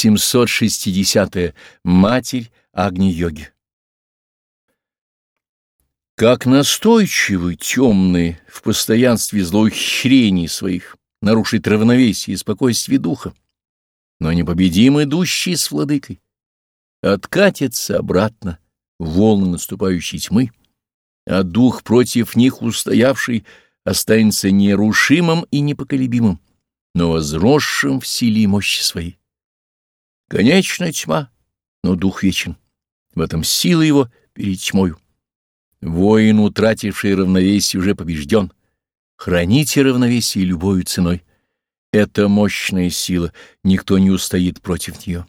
760. -е. Матерь Агни-йоги. Как настойчивы темные в постоянстве злоухищрений своих нарушить равновесие и спокойствие духа, но непобедим идущий с владыкой, откатится обратно волны наступающей тьмы, а дух против них устоявший останется нерушимым и непоколебимым, но возросшим в силе и мощи своей. Конечная тьма, но дух вечен. В этом сила его перед тьмою. Воин, утративший равновесие, уже побежден. Храните равновесие любой ценой. Это мощная сила, никто не устоит против нее.